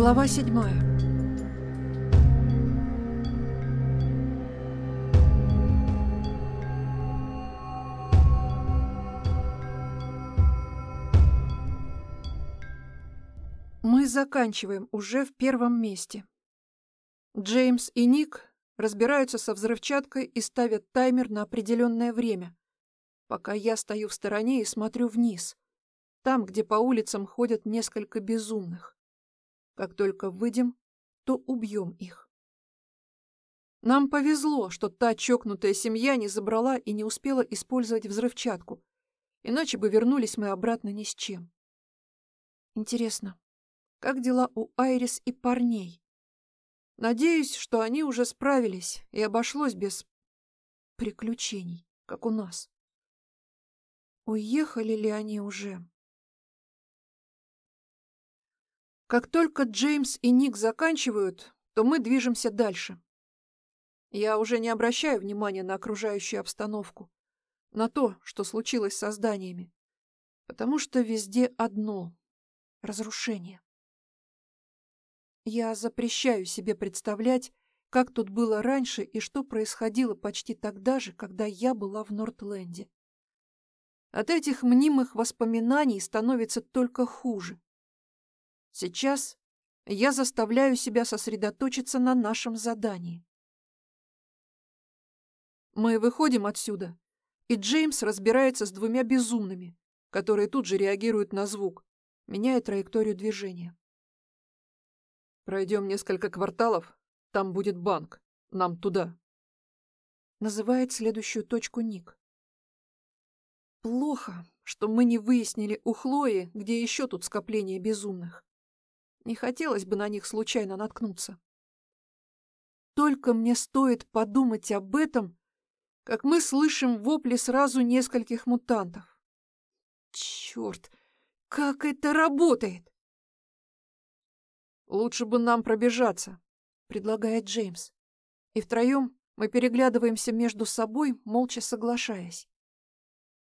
Глава седьмая. Мы заканчиваем уже в первом месте. Джеймс и Ник разбираются со взрывчаткой и ставят таймер на определенное время, пока я стою в стороне и смотрю вниз, там, где по улицам ходят несколько безумных. Как только выйдем, то убьем их. Нам повезло, что та чокнутая семья не забрала и не успела использовать взрывчатку, иначе бы вернулись мы обратно ни с чем. Интересно, как дела у Айрис и парней? Надеюсь, что они уже справились и обошлось без приключений, как у нас. Уехали ли они уже? Как только Джеймс и Ник заканчивают, то мы движемся дальше. Я уже не обращаю внимания на окружающую обстановку, на то, что случилось со зданиями, потому что везде одно — разрушение. Я запрещаю себе представлять, как тут было раньше и что происходило почти тогда же, когда я была в Нортленде. От этих мнимых воспоминаний становится только хуже. Сейчас я заставляю себя сосредоточиться на нашем задании. Мы выходим отсюда, и Джеймс разбирается с двумя безумными, которые тут же реагируют на звук, меняя траекторию движения. Пройдем несколько кварталов, там будет банк. Нам туда. Называет следующую точку Ник. Плохо, что мы не выяснили у Хлои, где еще тут скопление безумных. Не хотелось бы на них случайно наткнуться. Только мне стоит подумать об этом, как мы слышим вопли сразу нескольких мутантов. Черт, как это работает! Лучше бы нам пробежаться, предлагает Джеймс. И втроем мы переглядываемся между собой, молча соглашаясь.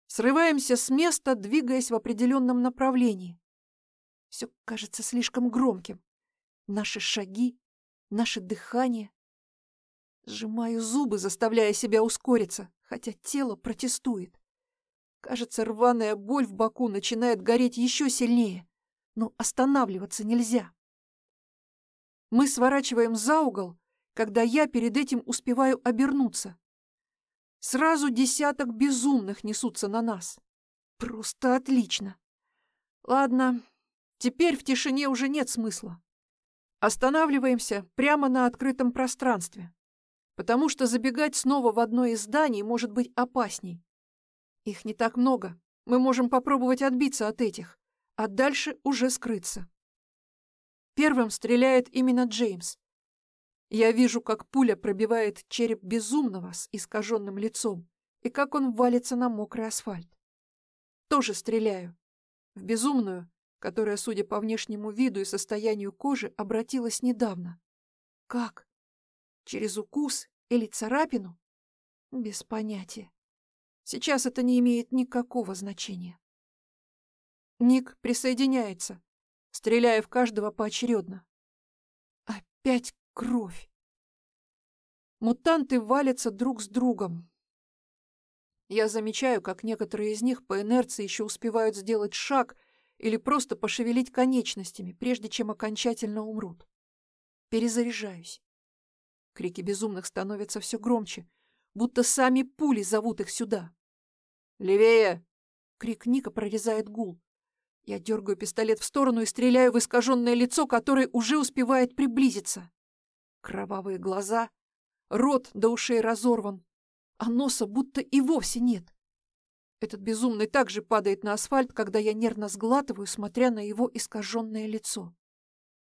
Срываемся с места, двигаясь в определенном направлении. Все кажется слишком громким. Наши шаги, наше дыхание. Сжимаю зубы, заставляя себя ускориться, хотя тело протестует. Кажется, рваная боль в боку начинает гореть еще сильнее, но останавливаться нельзя. Мы сворачиваем за угол, когда я перед этим успеваю обернуться. Сразу десяток безумных несутся на нас. Просто отлично. Ладно, Теперь в тишине уже нет смысла. Останавливаемся прямо на открытом пространстве, потому что забегать снова в одно из зданий может быть опасней. Их не так много, мы можем попробовать отбиться от этих, а дальше уже скрыться. Первым стреляет именно Джеймс. Я вижу, как пуля пробивает череп безумного с искаженным лицом и как он валится на мокрый асфальт. Тоже стреляю. В безумную, которая, судя по внешнему виду и состоянию кожи, обратилась недавно. Как? Через укус или царапину? Без понятия. Сейчас это не имеет никакого значения. Ник присоединяется, стреляя в каждого поочередно. Опять кровь. Мутанты валятся друг с другом. Я замечаю, как некоторые из них по инерции еще успевают сделать шаг — или просто пошевелить конечностями, прежде чем окончательно умрут. Перезаряжаюсь. Крики безумных становятся все громче, будто сами пули зовут их сюда. «Левее!» Крик Ника прорезает гул. Я дергаю пистолет в сторону и стреляю в искаженное лицо, которое уже успевает приблизиться. Кровавые глаза, рот до ушей разорван, а носа будто и вовсе нет. Этот безумный также падает на асфальт, когда я нервно сглатываю, смотря на его искаженное лицо.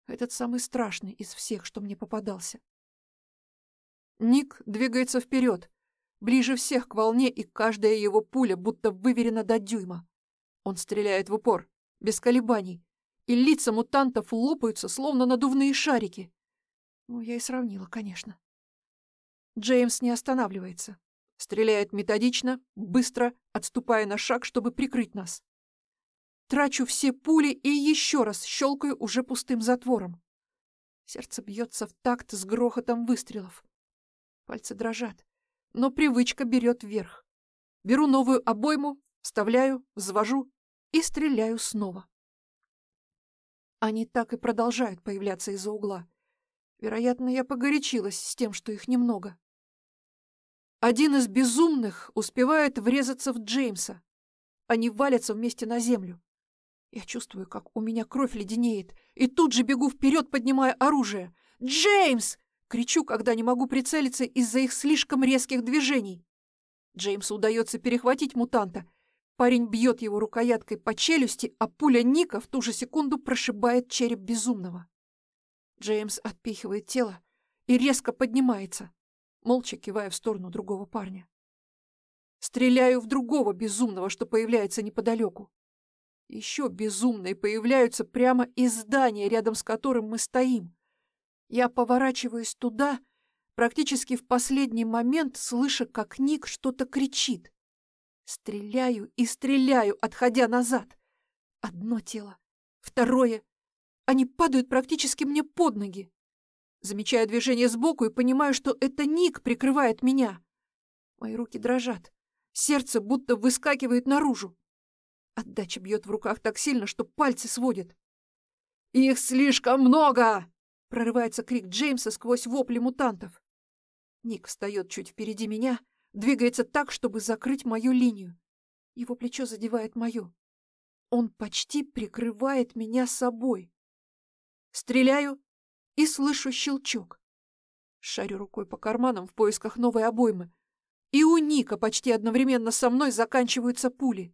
Этот самый страшный из всех, что мне попадался. Ник двигается вперед, ближе всех к волне, и каждая его пуля будто выверена до дюйма. Он стреляет в упор, без колебаний, и лица мутантов лопаются, словно надувные шарики. Ну, я и сравнила, конечно. Джеймс не останавливается. Стреляет методично, быстро, отступая на шаг, чтобы прикрыть нас. Трачу все пули и еще раз щелкаю уже пустым затвором. Сердце бьется в такт с грохотом выстрелов. Пальцы дрожат, но привычка берет вверх. Беру новую обойму, вставляю, взвожу и стреляю снова. Они так и продолжают появляться из-за угла. Вероятно, я погорячилась с тем, что их немного. Один из безумных успевает врезаться в Джеймса. Они валятся вместе на землю. Я чувствую, как у меня кровь леденеет, и тут же бегу вперед, поднимая оружие. «Джеймс!» — кричу, когда не могу прицелиться из-за их слишком резких движений. Джеймсу удается перехватить мутанта. Парень бьет его рукояткой по челюсти, а пуля Ника в ту же секунду прошибает череп безумного. Джеймс отпихивает тело и резко поднимается, молча кивая в сторону другого парня. Стреляю в другого безумного, что появляется неподалеку. Еще безумные появляются прямо из здания, рядом с которым мы стоим. Я поворачиваюсь туда, практически в последний момент, слыша, как Ник что-то кричит. Стреляю и стреляю, отходя назад. Одно тело, второе. Они падают практически мне под ноги. Замечаю движение сбоку и понимаю, что это Ник прикрывает меня. Мои руки дрожат. Сердце будто выскакивает наружу. Отдача бьет в руках так сильно, что пальцы сводят. «Их слишком много!» — прорывается крик Джеймса сквозь вопли мутантов. Ник встает чуть впереди меня, двигается так, чтобы закрыть мою линию. Его плечо задевает мое. Он почти прикрывает меня собой. Стреляю и слышу щелчок. Шарю рукой по карманам в поисках новой обоймы. И у Ника почти одновременно со мной заканчиваются пули.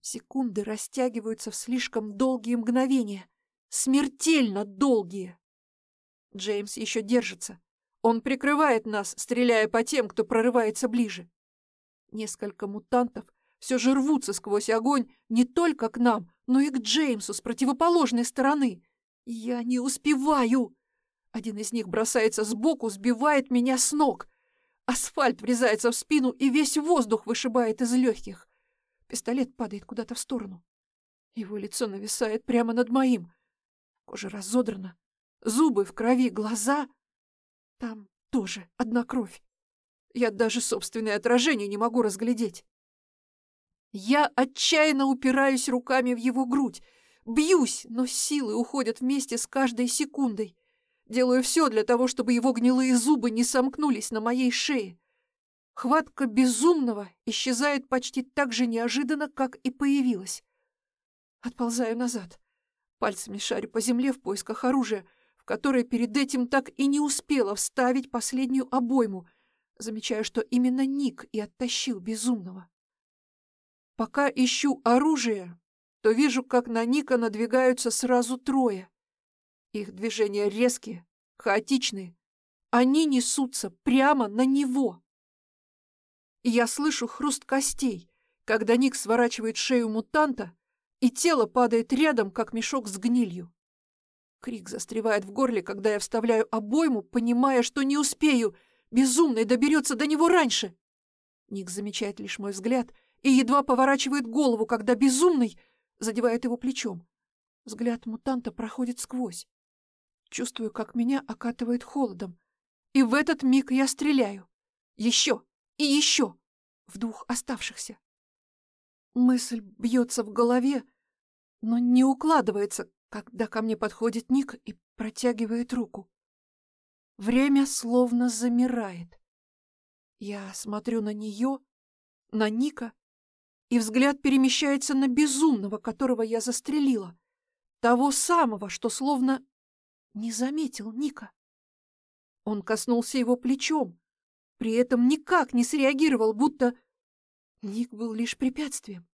Секунды растягиваются в слишком долгие мгновения. Смертельно долгие. Джеймс еще держится. Он прикрывает нас, стреляя по тем, кто прорывается ближе. Несколько мутантов все же рвутся сквозь огонь не только к нам, но и к Джеймсу с противоположной стороны. Я не успеваю. Один из них бросается сбоку, сбивает меня с ног. Асфальт врезается в спину, и весь воздух вышибает из легких. Пистолет падает куда-то в сторону. Его лицо нависает прямо над моим. Кожа разодрана, зубы в крови, глаза... Там тоже одна кровь. Я даже собственное отражение не могу разглядеть. Я отчаянно упираюсь руками в его грудь, бьюсь, но силы уходят вместе с каждой секундой. Делаю все для того, чтобы его гнилые зубы не сомкнулись на моей шее. Хватка безумного исчезает почти так же неожиданно, как и появилась. Отползаю назад. Пальцами шарю по земле в поисках оружия, в которое перед этим так и не успела вставить последнюю обойму, замечая, что именно Ник и оттащил безумного. Пока ищу оружие, то вижу, как на Ника надвигаются сразу трое. Их движения резкие, хаотичные. Они несутся прямо на него и я слышу хруст костей, когда Ник сворачивает шею мутанта, и тело падает рядом, как мешок с гнилью. Крик застревает в горле, когда я вставляю обойму, понимая, что не успею. Безумный доберется до него раньше. Ник замечает лишь мой взгляд и едва поворачивает голову, когда безумный задевает его плечом. Взгляд мутанта проходит сквозь. Чувствую, как меня окатывает холодом. И в этот миг я стреляю. Еще! И еще в двух оставшихся. Мысль бьется в голове, но не укладывается, когда ко мне подходит Ник и протягивает руку. Время словно замирает. Я смотрю на нее, на Ника, и взгляд перемещается на безумного, которого я застрелила. Того самого, что словно не заметил Ника. Он коснулся его плечом, при этом никак не среагировал, будто Ник был лишь препятствием.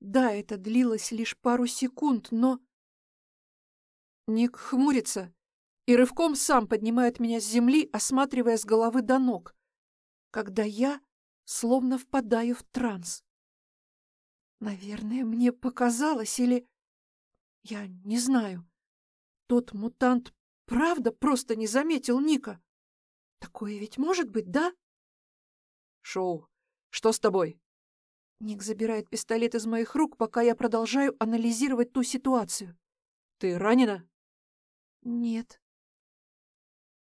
Да, это длилось лишь пару секунд, но... Ник хмурится и рывком сам поднимает меня с земли, осматривая с головы до ног, когда я словно впадаю в транс. Наверное, мне показалось, или... Я не знаю. Тот мутант правда просто не заметил Ника. Такое ведь может быть, да? Шоу, что с тобой? Ник забирает пистолет из моих рук, пока я продолжаю анализировать ту ситуацию. Ты ранена? Нет.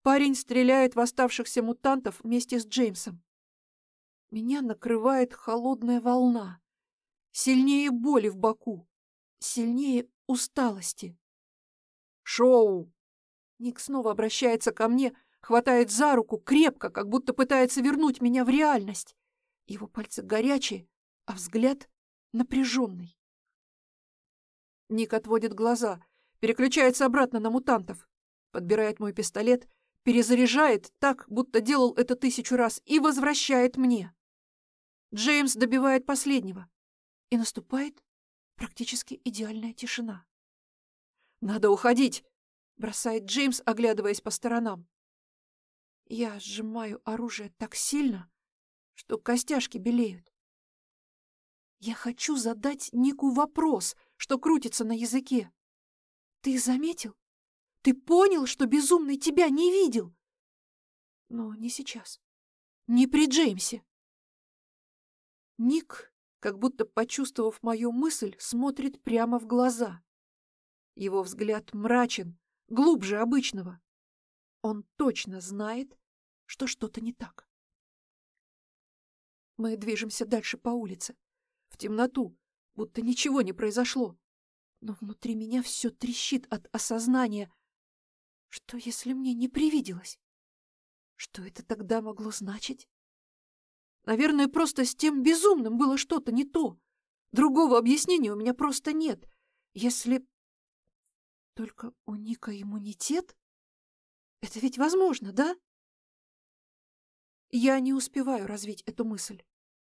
Парень стреляет в оставшихся мутантов вместе с Джеймсом. Меня накрывает холодная волна. Сильнее боли в боку. Сильнее усталости. «Шоу!» Ник снова обращается ко мне, хватает за руку, крепко, как будто пытается вернуть меня в реальность. Его пальцы горячие, а взгляд напряженный. Ник отводит глаза, переключается обратно на мутантов, подбирает мой пистолет, перезаряжает так, будто делал это тысячу раз, и возвращает мне. Джеймс добивает последнего, и наступает практически идеальная тишина. «Надо уходить!» — бросает Джеймс, оглядываясь по сторонам. Я сжимаю оружие так сильно, что костяшки белеют. Я хочу задать Нику вопрос, что крутится на языке. Ты заметил? Ты понял, что безумный тебя не видел? Но не сейчас. Не при Джеймсе. Ник, как будто почувствовав мою мысль, смотрит прямо в глаза. Его взгляд мрачен, глубже обычного. Он точно знает, что что-то не так. Мы движемся дальше по улице, в темноту, будто ничего не произошло. Но внутри меня все трещит от осознания, что если мне не привиделось? Что это тогда могло значить? Наверное, просто с тем безумным было что-то не то. Другого объяснения у меня просто нет. Если... Только у Ника иммунитет? Это ведь возможно, да? Я не успеваю развить эту мысль,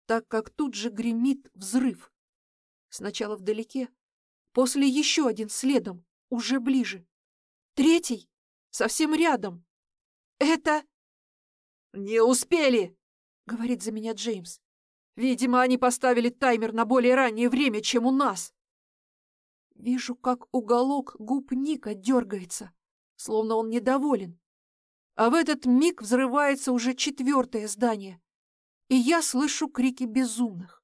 так как тут же гремит взрыв. Сначала вдалеке, после еще один следом, уже ближе. Третий совсем рядом. Это... «Не успели!» — говорит за меня Джеймс. «Видимо, они поставили таймер на более раннее время, чем у нас». Вижу, как уголок губ Ника дергается, словно он недоволен. А в этот миг взрывается уже четвертое здание, и я слышу крики безумных.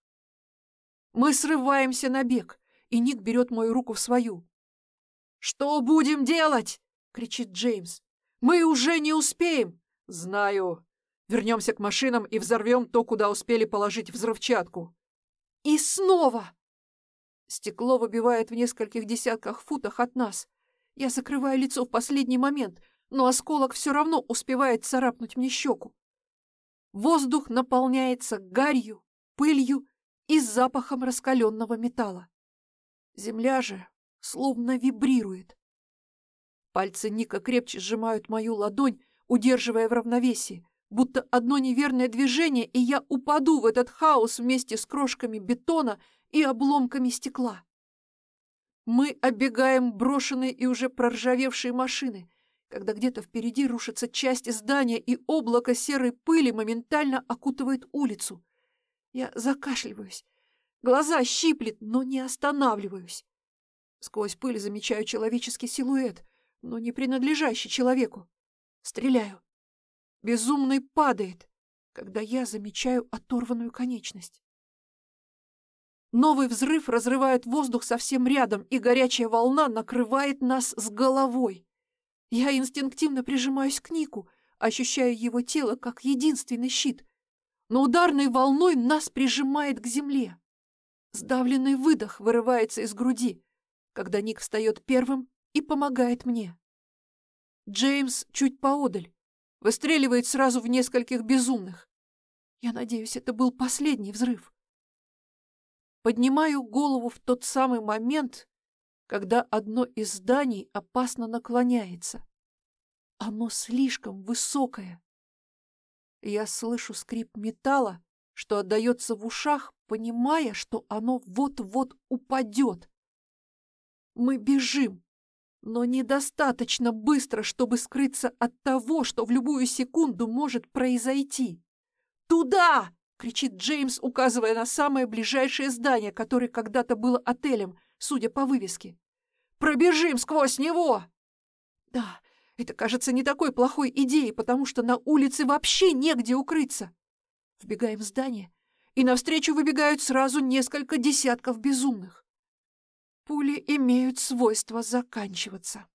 Мы срываемся на бег, и Ник берет мою руку в свою. «Что будем делать?» — кричит Джеймс. «Мы уже не успеем!» «Знаю. Вернемся к машинам и взорвем то, куда успели положить взрывчатку». «И снова!» Стекло выбивает в нескольких десятках футах от нас. Я закрываю лицо в последний момент, но осколок все равно успевает царапнуть мне щеку. Воздух наполняется гарью, пылью и запахом раскаленного металла. Земля же словно вибрирует. Пальцы Ника крепче сжимают мою ладонь, удерживая в равновесии, будто одно неверное движение, и я упаду в этот хаос вместе с крошками бетона и обломками стекла. Мы оббегаем брошенные и уже проржавевшие машины, когда где-то впереди рушится часть здания, и облако серой пыли моментально окутывает улицу. Я закашливаюсь. Глаза щиплет, но не останавливаюсь. Сквозь пыль замечаю человеческий силуэт, но не принадлежащий человеку. Стреляю. Безумный падает, когда я замечаю оторванную конечность. Новый взрыв разрывает воздух совсем рядом, и горячая волна накрывает нас с головой. Я инстинктивно прижимаюсь к Нику, ощущая его тело как единственный щит. Но ударной волной нас прижимает к земле. Сдавленный выдох вырывается из груди, когда Ник встает первым и помогает мне. Джеймс чуть поодаль, выстреливает сразу в нескольких безумных. Я надеюсь, это был последний взрыв. Поднимаю голову в тот самый момент, когда одно из зданий опасно наклоняется. Оно слишком высокое. Я слышу скрип металла, что отдается в ушах, понимая, что оно вот-вот упадет. Мы бежим, но недостаточно быстро, чтобы скрыться от того, что в любую секунду может произойти. «Туда!» — кричит Джеймс, указывая на самое ближайшее здание, которое когда-то было отелем — судя по вывеске. «Пробежим сквозь него!» «Да, это кажется не такой плохой идеей, потому что на улице вообще негде укрыться». Вбегаем в здание, и навстречу выбегают сразу несколько десятков безумных. Пули имеют свойство заканчиваться.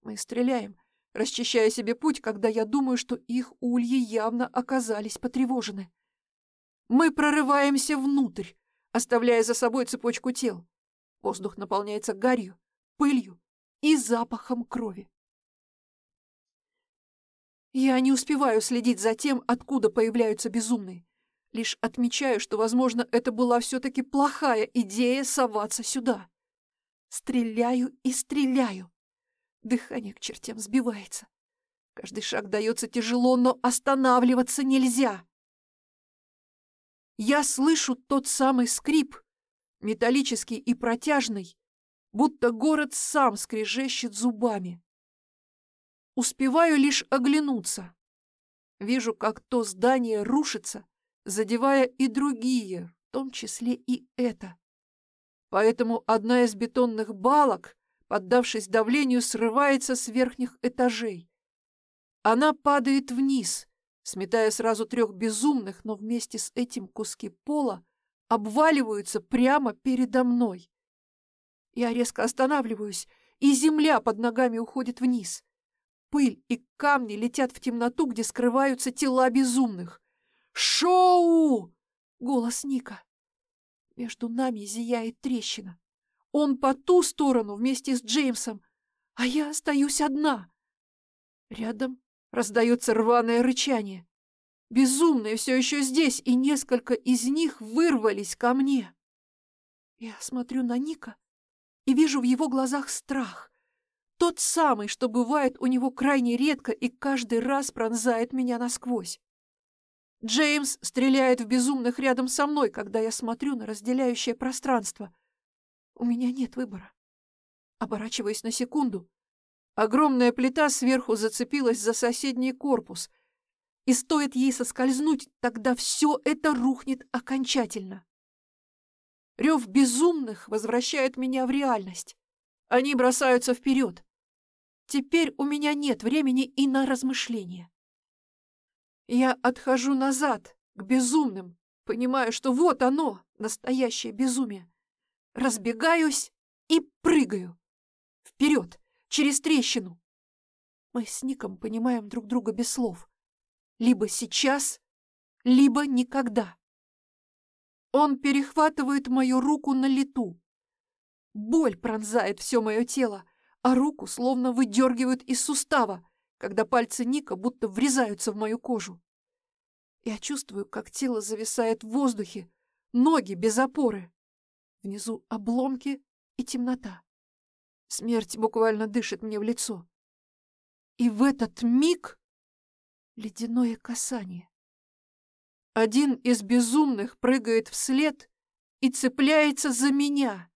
Мы стреляем, расчищая себе путь, когда я думаю, что их ульи явно оказались потревожены. Мы прорываемся внутрь, оставляя за собой цепочку тел. Воздух наполняется гарью, пылью и запахом крови. Я не успеваю следить за тем, откуда появляются безумные. Лишь отмечаю, что, возможно, это была все-таки плохая идея соваться сюда. Стреляю и стреляю. Дыхание к чертям сбивается. Каждый шаг дается тяжело, но останавливаться нельзя. Я слышу тот самый скрип, металлический и протяжный, будто город сам скрежещет зубами. Успеваю лишь оглянуться. Вижу, как то здание рушится, задевая и другие, в том числе и это. Поэтому одна из бетонных балок, поддавшись давлению, срывается с верхних этажей. Она падает вниз, сметая сразу трех безумных, но вместе с этим куски пола обваливаются прямо передо мной. Я резко останавливаюсь, и земля под ногами уходит вниз. Пыль и камни летят в темноту, где скрываются тела безумных. «Шоу!» — голос Ника. Между нами зияет трещина. Он по ту сторону вместе с Джеймсом, а я остаюсь одна. Рядом раздается рваное рычание. Безумные все еще здесь, и несколько из них вырвались ко мне. Я смотрю на Ника и вижу в его глазах страх. Тот самый, что бывает у него крайне редко и каждый раз пронзает меня насквозь. Джеймс стреляет в безумных рядом со мной, когда я смотрю на разделяющее пространство. У меня нет выбора. Оборачиваясь на секунду, огромная плита сверху зацепилась за соседний корпус, и стоит ей соскользнуть, тогда все это рухнет окончательно. Рев безумных возвращает меня в реальность. Они бросаются вперед. Теперь у меня нет времени и на размышления. Я отхожу назад, к безумным, понимаю, что вот оно, настоящее безумие. Разбегаюсь и прыгаю. Вперед, через трещину. Мы с Ником понимаем друг друга без слов. Либо сейчас, либо никогда. Он перехватывает мою руку на лету. Боль пронзает все мое тело, а руку словно выдергивают из сустава, когда пальцы Ника будто врезаются в мою кожу. Я чувствую, как тело зависает в воздухе, ноги без опоры. Внизу обломки и темнота. Смерть буквально дышит мне в лицо. И в этот миг ледяное касание. Один из безумных прыгает вслед и цепляется за меня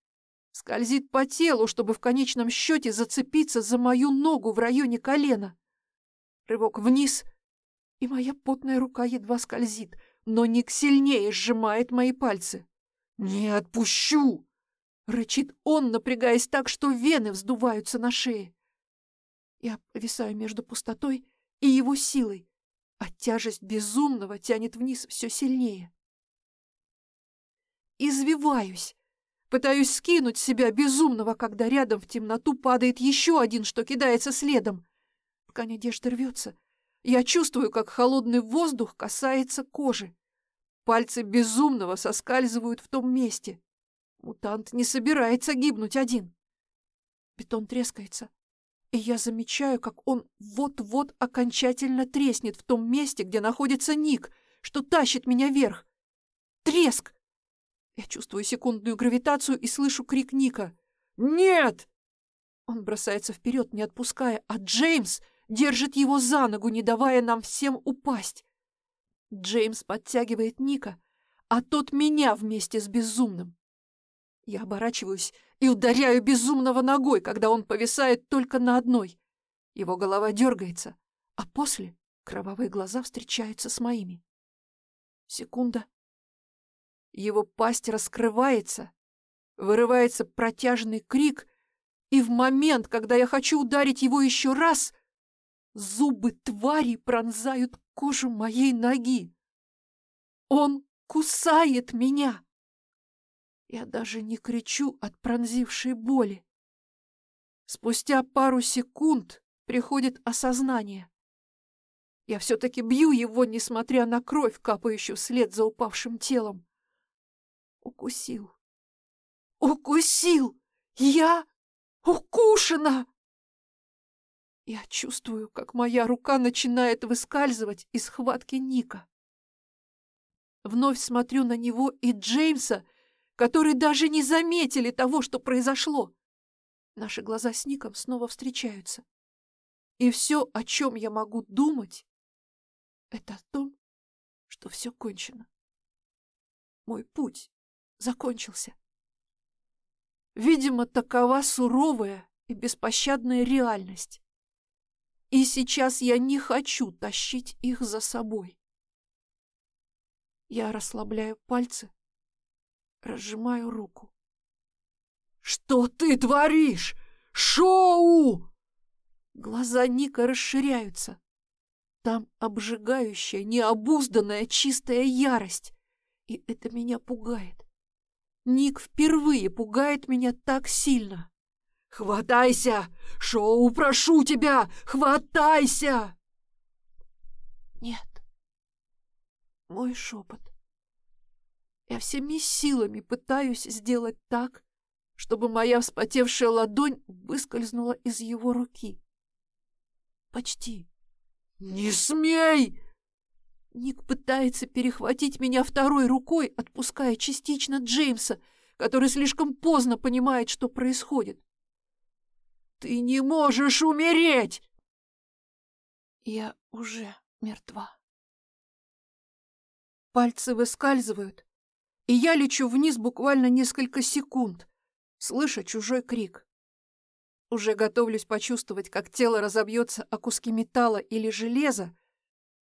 скользит по телу, чтобы в конечном счете зацепиться за мою ногу в районе колена. Рывок вниз, и моя потная рука едва скользит, но Ник сильнее сжимает мои пальцы. «Не отпущу!» — рычит он, напрягаясь так, что вены вздуваются на шее. Я повисаю между пустотой и его силой, а тяжесть безумного тянет вниз все сильнее. Извиваюсь, Пытаюсь скинуть себя безумного, когда рядом в темноту падает еще один, что кидается следом. Ткань одежды рвется. Я чувствую, как холодный воздух касается кожи. Пальцы безумного соскальзывают в том месте. Мутант не собирается гибнуть один. Бетон трескается, и я замечаю, как он вот-вот окончательно треснет в том месте, где находится Ник, что тащит меня вверх. Треск! Я чувствую секундную гравитацию и слышу крик Ника. «Нет!» Он бросается вперед, не отпуская, а Джеймс держит его за ногу, не давая нам всем упасть. Джеймс подтягивает Ника, а тот меня вместе с безумным. Я оборачиваюсь и ударяю безумного ногой, когда он повисает только на одной. Его голова дергается, а после кровавые глаза встречаются с моими. Секунда, его пасть раскрывается, вырывается протяжный крик, и в момент, когда я хочу ударить его еще раз, зубы твари пронзают кожу моей ноги. Он кусает меня. Я даже не кричу от пронзившей боли. Спустя пару секунд приходит осознание. Я все-таки бью его, несмотря на кровь, капающую вслед за упавшим телом. Укусил. Укусил! Я укушена! Я чувствую, как моя рука начинает выскальзывать из схватки Ника. Вновь смотрю на него и Джеймса, которые даже не заметили того, что произошло. Наши глаза с Ником снова встречаются. И все, о чем я могу думать, это о том, что все кончено. Мой путь закончился. Видимо, такова суровая и беспощадная реальность. И сейчас я не хочу тащить их за собой. Я расслабляю пальцы, разжимаю руку. «Что ты творишь? Шоу!» Глаза Ника расширяются. Там обжигающая, необузданная, чистая ярость. И это меня пугает. Ник впервые пугает меня так сильно. «Хватайся! Шоу, прошу тебя! Хватайся!» Нет. Мой шепот. Я всеми силами пытаюсь сделать так, чтобы моя вспотевшая ладонь выскользнула из его руки. Почти. «Не смей!» Ник пытается перехватить меня второй рукой, отпуская частично Джеймса, который слишком поздно понимает, что происходит. Ты не можешь умереть!» Я уже мертва. Пальцы выскальзывают, и я лечу вниз буквально несколько секунд, слыша чужой крик. Уже готовлюсь почувствовать, как тело разобьется о куски металла или железа,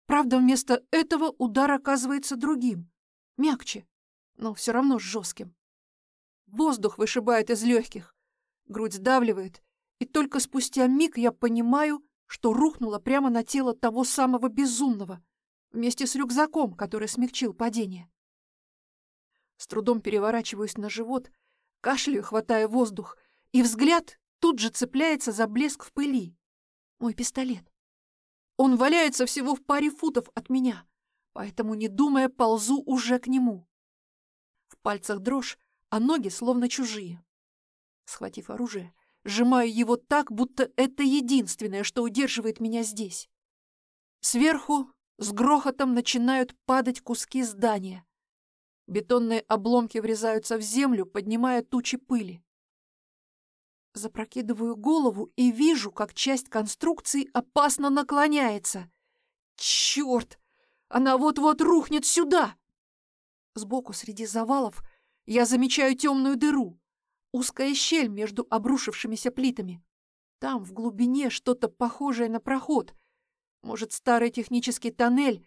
правда, вместо этого удар оказывается другим, мягче, но все равно жестким. Воздух вышибает из легких, грудь сдавливает, и только спустя миг я понимаю, что рухнула прямо на тело того самого безумного, вместе с рюкзаком, который смягчил падение. С трудом переворачиваюсь на живот, кашляю, хватая воздух, и взгляд тут же цепляется за блеск в пыли. Мой пистолет. Он валяется всего в паре футов от меня, поэтому, не думая, ползу уже к нему. В пальцах дрожь, а ноги словно чужие. Схватив оружие, Сжимаю его так, будто это единственное, что удерживает меня здесь. Сверху с грохотом начинают падать куски здания. Бетонные обломки врезаются в землю, поднимая тучи пыли. Запрокидываю голову и вижу, как часть конструкции опасно наклоняется. Черт! Она вот-вот рухнет сюда! Сбоку среди завалов я замечаю темную дыру. Узкая щель между обрушившимися плитами. Там, в глубине, что-то похожее на проход. Может, старый технический тоннель,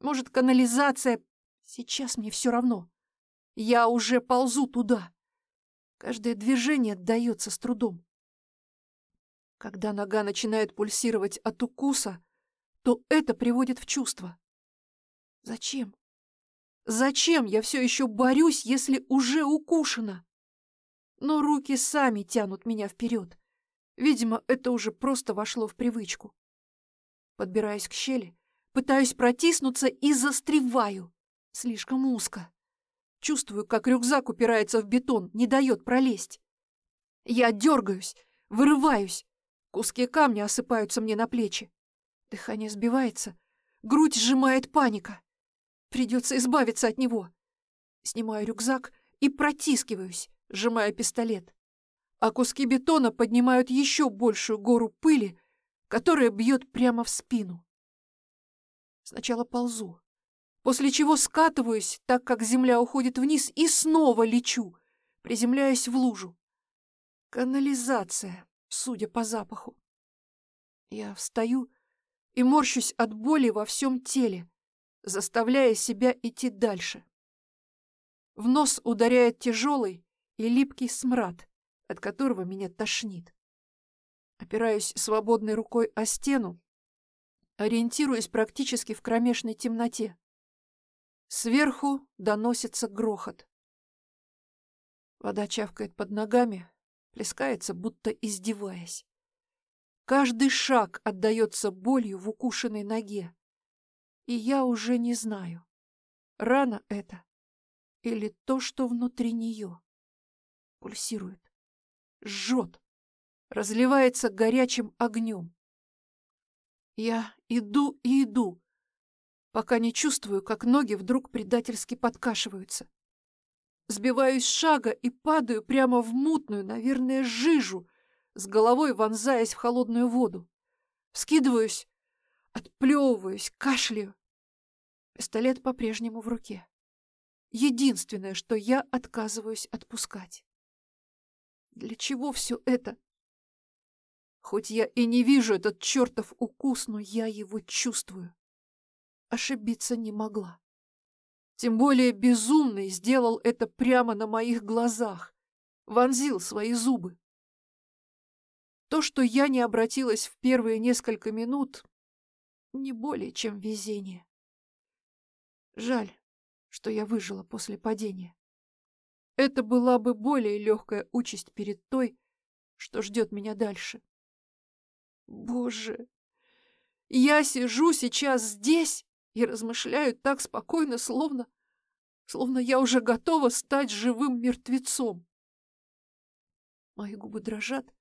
может, канализация. Сейчас мне все равно. Я уже ползу туда. Каждое движение отдается с трудом. Когда нога начинает пульсировать от укуса, то это приводит в чувство. Зачем? Зачем я все еще борюсь, если уже укушена? Но руки сами тянут меня вперед. Видимо, это уже просто вошло в привычку. Подбираюсь к щели, пытаюсь протиснуться и застреваю. Слишком узко. Чувствую, как рюкзак упирается в бетон, не дает пролезть. Я дергаюсь, вырываюсь. Куски камня осыпаются мне на плечи. Дыхание сбивается, грудь сжимает паника. Придется избавиться от него. Снимаю рюкзак и протискиваюсь сжимая пистолет. А куски бетона поднимают еще большую гору пыли, которая бьет прямо в спину. Сначала ползу, после чего скатываюсь, так как земля уходит вниз, и снова лечу, приземляясь в лужу. Канализация, судя по запаху. Я встаю и морщусь от боли во всем теле, заставляя себя идти дальше. В нос ударяет тяжелый, и липкий смрад, от которого меня тошнит. Опираюсь свободной рукой о стену, ориентируясь практически в кромешной темноте. Сверху доносится грохот. Вода чавкает под ногами, плескается, будто издеваясь. Каждый шаг отдается болью в укушенной ноге. И я уже не знаю, рана это или то, что внутри нее. Пульсирует, жжет, разливается горячим огнем. Я иду и иду, пока не чувствую, как ноги вдруг предательски подкашиваются. Сбиваюсь с шага и падаю прямо в мутную, наверное, жижу, с головой вонзаясь в холодную воду. Скидываюсь, отплевываюсь, кашляю. Пистолет по-прежнему в руке. Единственное, что я отказываюсь отпускать. Для чего все это? Хоть я и не вижу этот чертов укус, но я его чувствую. Ошибиться не могла. Тем более безумный сделал это прямо на моих глазах. Вонзил свои зубы. То, что я не обратилась в первые несколько минут, не более чем везение. Жаль, что я выжила после падения. Это была бы более легкая участь перед той, что ждет меня дальше. Боже, я сижу сейчас здесь и размышляю так спокойно, словно... словно я уже готова стать живым мертвецом. Мои губы дрожат,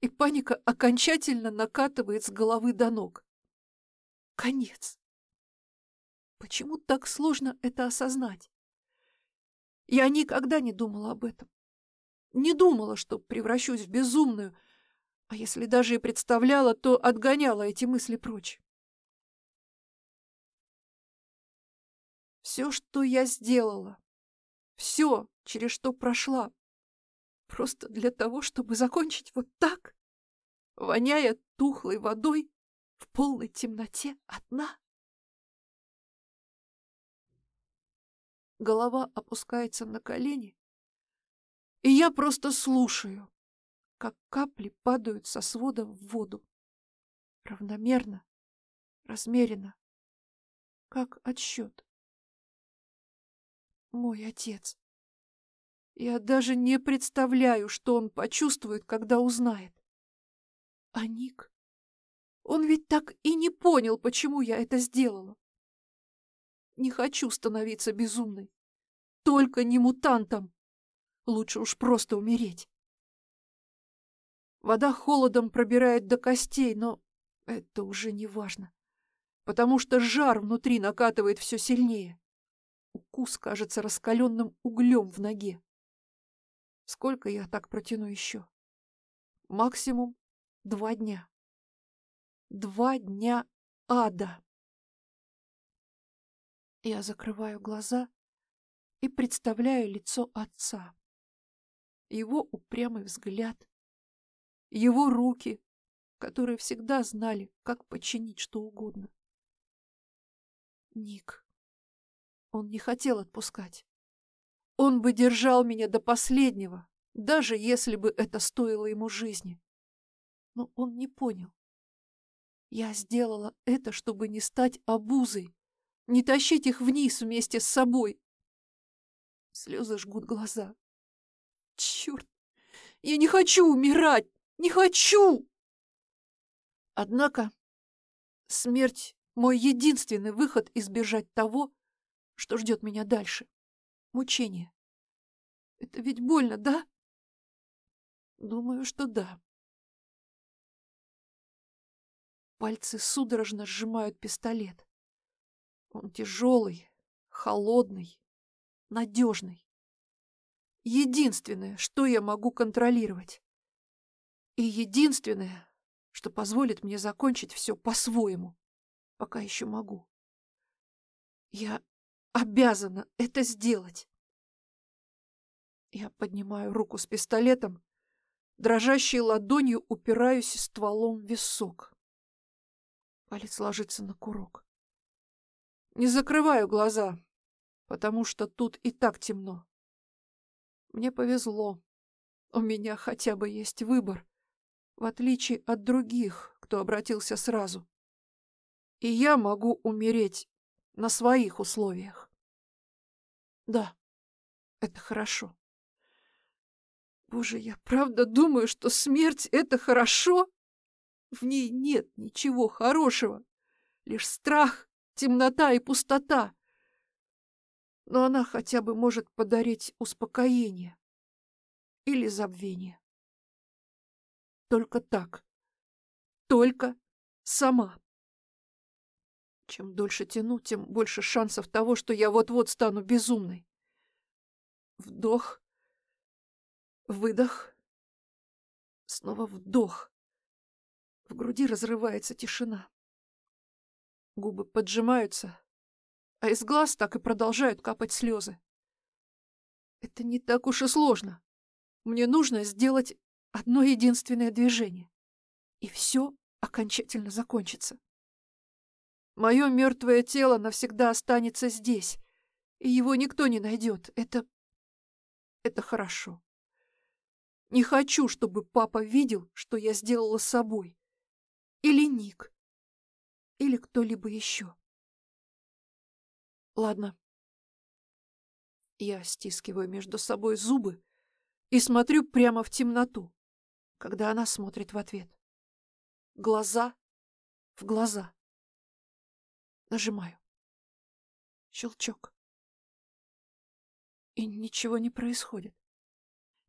и паника окончательно накатывает с головы до ног. Конец. Почему так сложно это осознать? Я никогда не думала об этом. Не думала, что превращусь в безумную, а если даже и представляла, то отгоняла эти мысли прочь. Все, что я сделала, все, через что прошла, просто для того, чтобы закончить вот так, воняя тухлой водой в полной темноте одна. Голова опускается на колени, и я просто слушаю, как капли падают со свода в воду. Равномерно, размеренно, как отсчет. Мой отец. Я даже не представляю, что он почувствует, когда узнает. А Ник? Он ведь так и не понял, почему я это сделала. Не хочу становиться безумной. Только не мутантом. Лучше уж просто умереть. Вода холодом пробирает до костей, но это уже не важно, потому что жар внутри накатывает все сильнее. Укус кажется раскаленным углем в ноге. Сколько я так протяну еще? Максимум два дня. Два дня ада. Я закрываю глаза и представляю лицо отца. Его упрямый взгляд, его руки, которые всегда знали, как починить что угодно. Ник. Он не хотел отпускать. Он бы держал меня до последнего, даже если бы это стоило ему жизни. Но он не понял. Я сделала это, чтобы не стать обузой, не тащить их вниз вместе с собой. Слезы жгут глаза. Черт! Я не хочу умирать! Не хочу! Однако смерть — мой единственный выход избежать того, что ждет меня дальше. Мучение. Это ведь больно, да? Думаю, что да. Пальцы судорожно сжимают пистолет. Он тяжелый, холодный, надежный. Единственное, что я могу контролировать. И единственное, что позволит мне закончить все по-своему, пока еще могу. Я обязана это сделать. Я поднимаю руку с пистолетом, дрожащей ладонью упираюсь стволом в висок. Палец ложится на курок. Не закрываю глаза, потому что тут и так темно. Мне повезло. У меня хотя бы есть выбор в отличие от других, кто обратился сразу. И я могу умереть на своих условиях. Да, это хорошо. Боже, я правда думаю, что смерть — это хорошо? В ней нет ничего хорошего. Лишь страх, темнота и пустота. Но она хотя бы может подарить успокоение или забвение. Только так. Только сама. Чем дольше тяну, тем больше шансов того, что я вот-вот стану безумной. Вдох. Выдох. Снова вдох. В груди разрывается тишина. Губы поджимаются, а из глаз так и продолжают капать слезы. Это не так уж и сложно. Мне нужно сделать одно единственное движение, и все окончательно закончится. Мое мертвое тело навсегда останется здесь, и его никто не найдет. Это... это хорошо. Не хочу, чтобы папа видел, что я сделала с собой. Или Ник. Или кто-либо еще. Ладно. Я стискиваю между собой зубы и смотрю прямо в темноту, когда она смотрит в ответ. Глаза в глаза. Нажимаю. Щелчок. И ничего не происходит.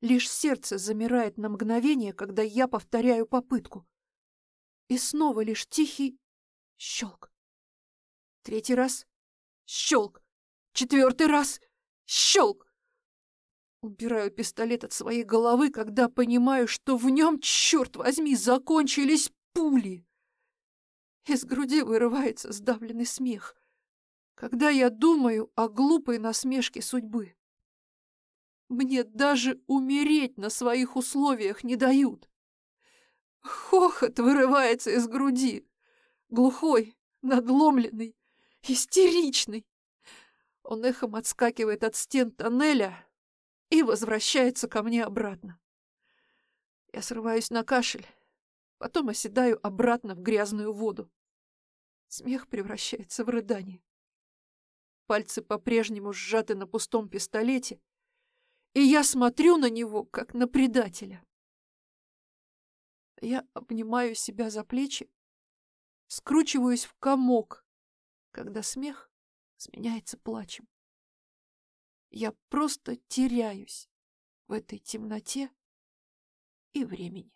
Лишь сердце замирает на мгновение, когда я повторяю попытку. И снова лишь тихий щелк. Третий раз — щелк. Четвертый раз — щелк. Убираю пистолет от своей головы, когда понимаю, что в нем, черт возьми, закончились пули. Из груди вырывается сдавленный смех, когда я думаю о глупой насмешке судьбы. Мне даже умереть на своих условиях не дают. Хохот вырывается из груди, глухой, надломленный, истеричный. Он эхом отскакивает от стен тоннеля и возвращается ко мне обратно. Я срываюсь на кашель Потом оседаю обратно в грязную воду. Смех превращается в рыдание. Пальцы по-прежнему сжаты на пустом пистолете, и я смотрю на него, как на предателя. Я обнимаю себя за плечи, скручиваюсь в комок, когда смех сменяется плачем. Я просто теряюсь в этой темноте и времени.